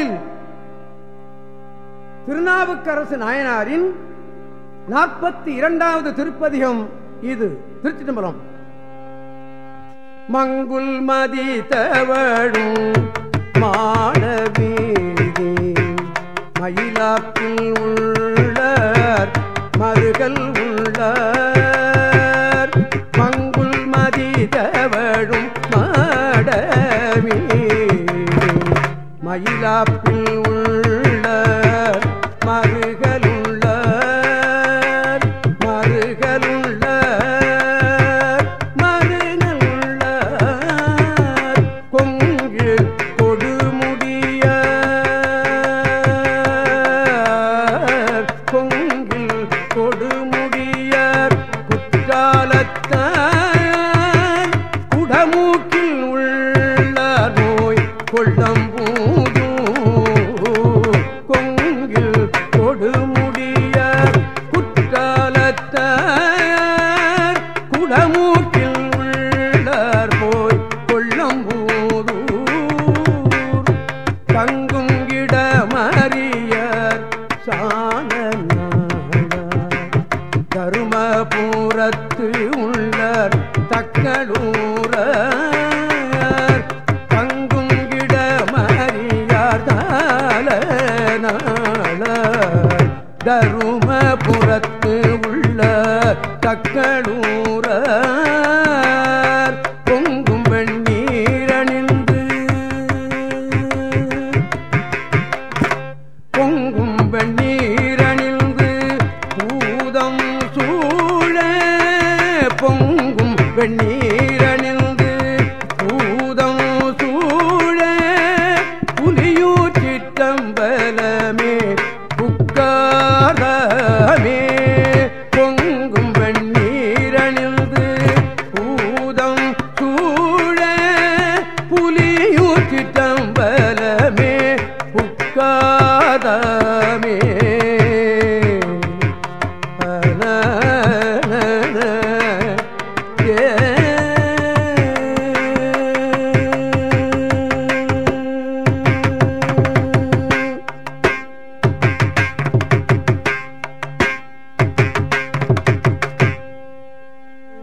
கோயில் திருநாவுக்கரசு நாயனாரின் நாற்பத்தி இரண்டாவது திருப்பதிகம் இது. திருச்சி தம்பரம் மங்குல் மதி தவழும் மாணவீதி மயிலாப்பில் உள்ள மருகல் உள்ள தருமபுரத்து உள்ள தக்கடூரர்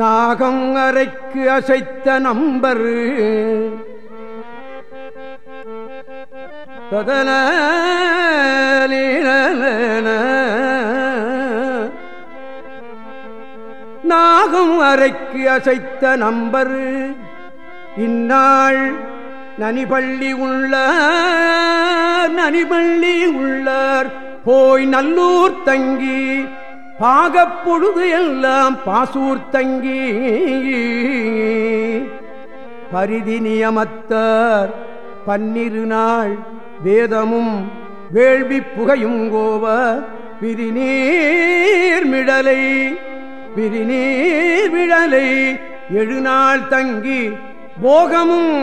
நாகம் அறைக்கு அசைத்த நம்பர். ததன நாகம் அறைக்கு அசைத்த நம்பர். இந்நாள் நனிபள்ளி உள்ளார் நனிபள்ளி உள்ளார். போய் நல்லூர் தங்கி பாகப்பொழுது எல்லாம் பாசூர் தங்கி பரிதி நியமத்தார் பன்னிரு நாள் வேதமும் வேள்வி புகையும் கோவ பிரிநீர் மிடலை பிரிநீர் மிடலை. எழுநாள் தங்கி போகமும்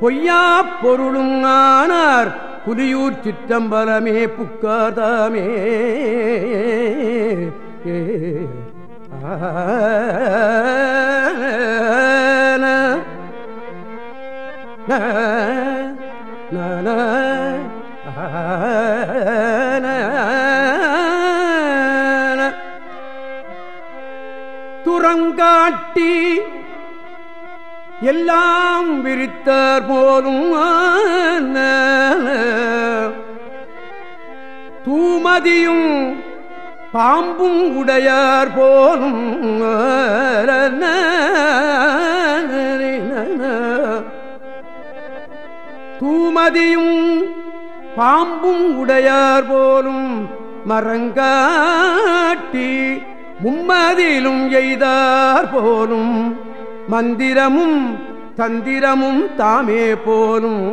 பொய்யா பொருளும் ஆனார் புலியூர் சிற்றம்பலமே புக்காதாமே. துறங்காட்டி எல்லாம் விரித்தார் போலும் தூமதியும் பாம்பும் உடையார் போலும் தூமதியும் பாம்பும் உடையார் போலும் மரங்காட்டி மும்மதியிலும் எய்தார் போலும் மந்திரமும் தந்திரமும் தாமே போலும்.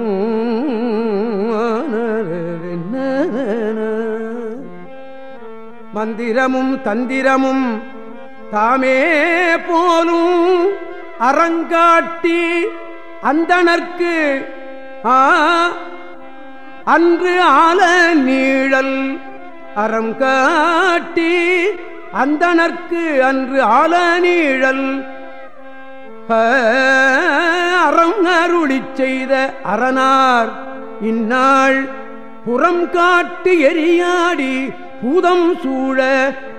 மந்திரமும் தந்திரமும் தாமே போலும் அறங்காட்டி அந்தனர்க்கு ஆ அன்று ஆல நீழல் அறம் காட்டி அந்தனர்க்கு அன்று ஆல நீழல். அறம் அருளி செய்த அரணார் இந்நாள் புறம் காட்டு எரியாடி பூதம் சூழ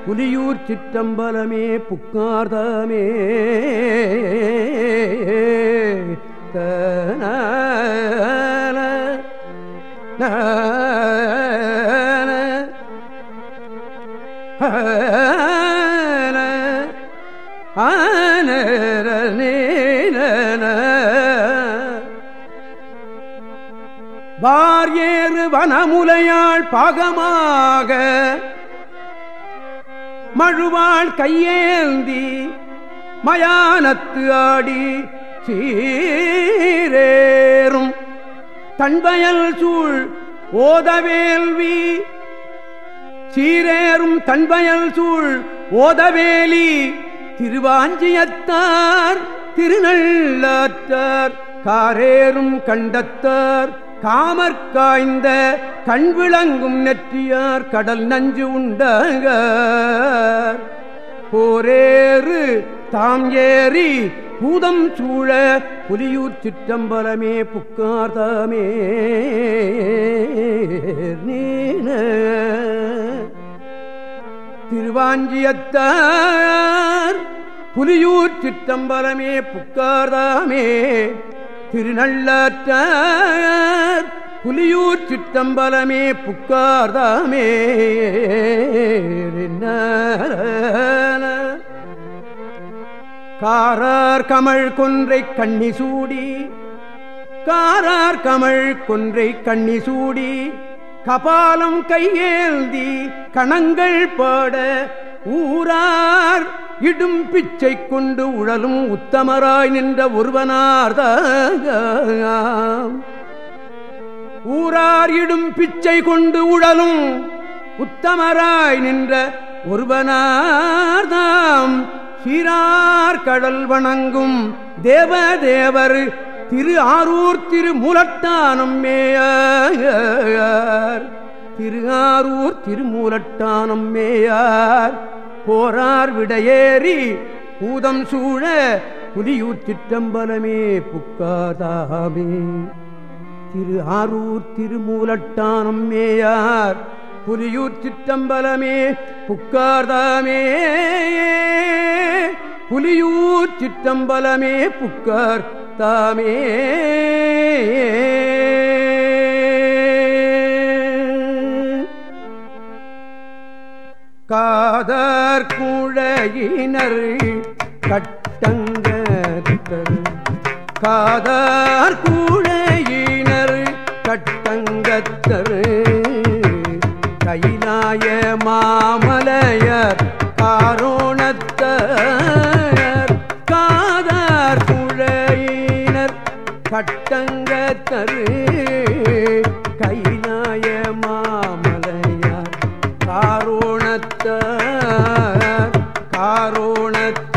புலியூர் சிற்றம்பலமே புக்கார்தமே. தன ஹ ஏறு பாகமாக மழுவாள் கையேந்தி மயானத்து ஆடி சீரேறும். தன்பயல் சூழ் ஓதவேல்வி சீரேறும் தன்பயல் சூழ் ஓதவேலி திருவாஞ்சியத்தார் திருநள்ளாத்தார் காரேறும் கண்டத்தார் காமற்காய்ந்த கண் விளங்கும் நெற்றியார் கடல் நஞ்சு உண்டாக போரேறு தாம் ஏறி பூதம் சூழ புலியூர் சிற்றம்பலமே புக்கார்தாமே நீன. திருவாஞ்சியத்தார் புலியூர் சிற்றம்பலமே புக்கார்தாமே திருநள்ளாற்றார். புலியூர் சிற்றம்பலமே புக்கார்தாமே காரார் கமல் கொன்றை கண்ணி சூடி. காரார் கமல் கொன்றை கண்ணி சூடி. கபாலம் கையேந்தி கணங்கள் பாட ஊரார் இடும் பிச்சை கொண்டு உழலும் உத்தமராய் நின்ற ஒருவனார்தான் ஊரார் இடும் பிச்சை கொண்டு உழலும் உத்தமராய் நின்ற ஒருவனார்தாம். சீரார் கடல் வணங்கும் தேவதேவர் திரு ஆரூர் திரு மூலட்டானம் மேயார். திரு ஆரூர் திருமூலட்டானம் மேயார். போரார் விடையேறி பூதம் சூழ புலியூர் திட்டம்பலமே புக்காதாமே. திரு ஆரூர் திருமூலட்டானம் மேயார் புலியூர் சிற்றம்பலமே புக்கார்தாமே. புலியூர் சிற்றம்பலமே புக்கார் தாமே காதர் குழையினர் கட்டங்கத்தர் காதர் குழையினர் கட்டங்கத்தர் கோணத்து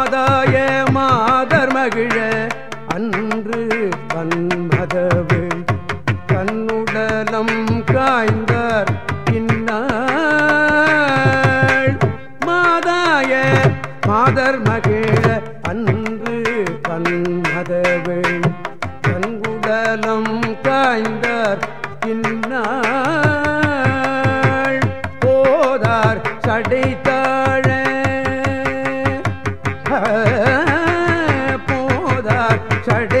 மாதாய மாதர் மகிழ. போதார்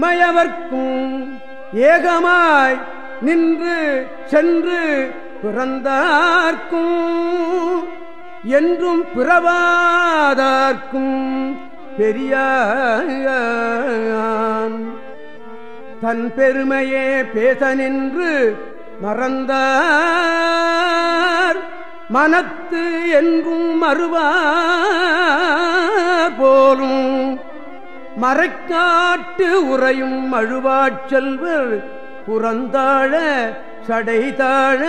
இமயவர்க்கும் ஏகமாய் நின்று சென்று பிறந்தார்க்கும் என்றும் பிறவாதார்க்கும் பெரியான். தன் பெருமையே பேச நின்று மறந்தார் மனத்து என்றும் மறுவார் போலும். மறைக்காட்டு உறையும் அழுவாச்செல்வர் புறந்தாழ சடைதாழ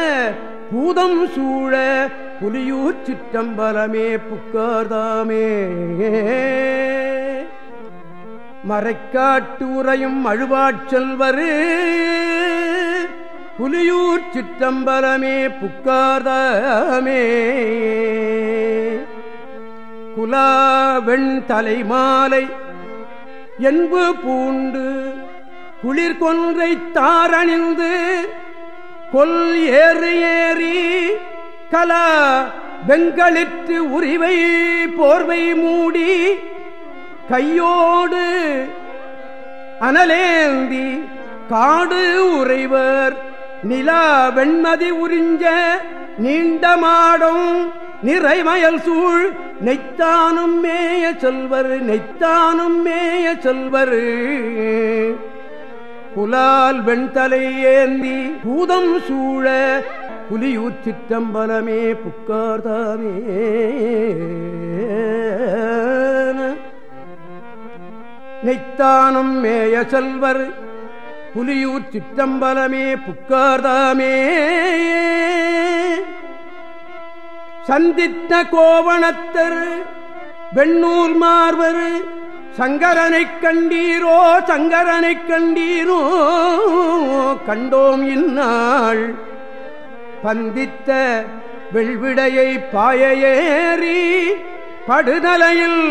பூதம் சூழ புலியூர் சிற்றம்பலமே புக்காதாமே மறைக்காட்டு உறையும் அழுவாச்செல்வரு புலியூர் சிற்றம்பலமே புக்காதாமே குலா வெண் தலைமாலை என்பு பூண்டு. குளிர்கொன்றை தாரணிந்து கொல் ஏறு ஏறி கலா வெங்களிற்று உரிவை போர்வை மூடி கையோடு அனலேந்தி காடு உறைவர். நிலா வெண்மதி உறிஞ்ச நீண்டமாடும் நிறைமயல் சூழ் நெய்த்தானும் மேய சொல்வர் நெய்த்தானும் மேய சொல்வர். புலால் வெண்தலை ஏந்தி பூதம் சூழ புலியூச்சிற்றம்பலமே புக்கார்தாமே நெய்த்தானும் மேய சொல்வர் புலியூர் புக்கார்தாமே சந்தித்த கோவணத்தர் வெண்ணூர் மார்வர் சங்கரனைக் கண்டீரோ சங்கரனைக் கண்டீரோ கண்டோம் இந்நாள். பந்தித்த வெள்விடையை பாயேறி படுதலையில்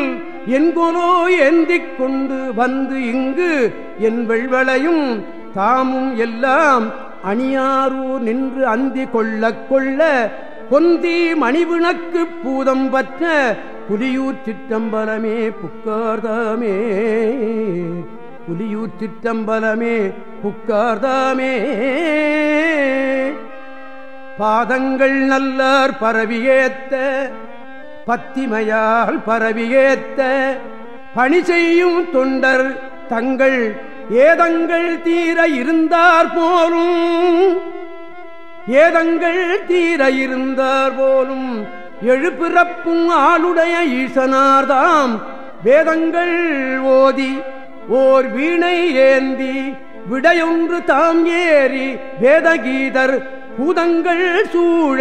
என்கொலோ ஏந்திக் கொண்டு வந்து இங்கு என் வெள்வளையும் தாமும் எல்லாம் அணியாரூர் நின்று அந்தி கொள்ள கொள்ள பொந்தி மணிவிணக்கு பூதம் பற்ற புலியூர் சிற்றம்பலமே புக்கார்தாமே. புலியூர் சிற்றம்பலமே புக்கார்தாமே. பாதங்கள் நல்லார் பரவியேத்த பத்திமையால் பரவியேத்த பணி செய்யும் தொண்டர் தங்கள் ஏதங்கள் தீர இருந்தார் போலும் ஏதங்கள் தீர இருந்தார் போலும் எழுபிறப்பும் ஆளுடைய ஈசனார்தாம். வேதங்கள் ஓதி ஓர் வீணை ஏந்தி விடையொன்று தாம் ஏறி வேதகீதர் பூதங்கள் சூழ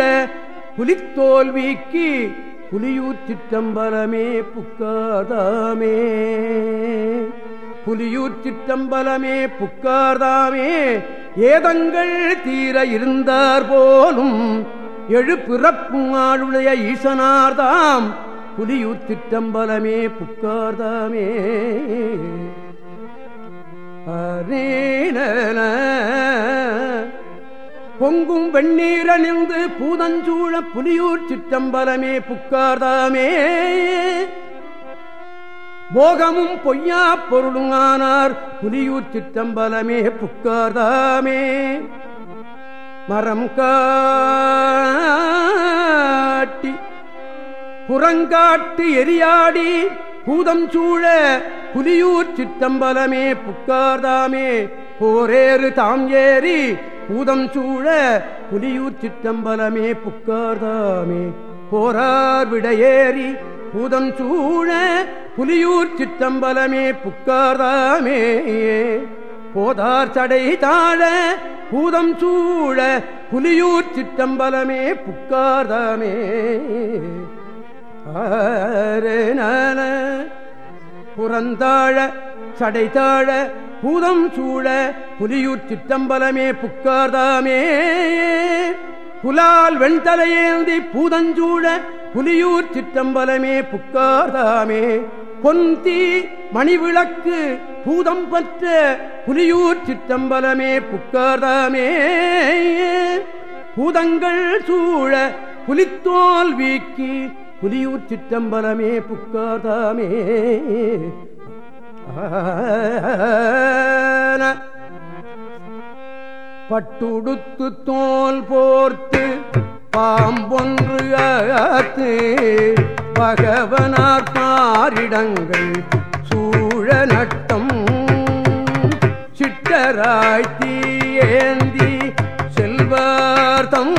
புலித்தோல் வீக்கி புலியூர் புக்காதாமே புலியூர் சிற்றம்பலமே புக்காதாமே ஏதங்கள் தீர இருந்தார் போலும் எழுப்பிறப்பும் ஆளுடைய ஈசனார்தாம். புலியூர் சிற்றம்பலமே புக்கார்தாமே. அரேன பொங்கும் வெண்ணீரணிந்து பூதஞ்சூழ புலியூர் சிற்றம்பலமே புக்கார்தாமே. போகமும் பொய்யா பொருளும் புலியூர் சிற்றம்பலமே புக்கார்தாமே மரம் காட்டி புறங்காட்டு எரியாடி பூதம் சூழ புலியூர் சித்தம்பலமே புக்கார்தாமே போரேறு தாம் ஏறி பூதம் சூழ புலியூர் சித்தம்பலமே புக்கார்தாமே போரார் விடையேறி பூதம் சூழ புலியூர் சித்தம்பலமே புக்கார்தாமே. போதார் சடை தாழ பூதம் சூழ புலியூர் சித்தம்பலமே புக்கார்தாமே. ஆரேன புறந்தாழ சடைதாழ பூதம் சூழ புலியூர் சித்தம்பலமே புக்கார்தாமே. புலால் வெண்தலையேந்தி பூதஞ்சூழ புலியூர் சிற்றம்பலமே புக்கார்தாமே பொந்தி மணிவிளக்கு பூதம் பற்ற புலியூர் சிற்றம்பலமே புக்கார்தாமே பூதங்கள் சூழ புலித்தோல் வீக்கி புலியூர் சிற்றம்பலமே புக்காதாமே பட்டுடுத்து தோல் போர்த்து பாம்பொன்று அகத்து பகவனார் பாரிடங்கள் சூழ நட்டம். சிட்டராய்த்தி ஏந்தி செல்வார்த்தம்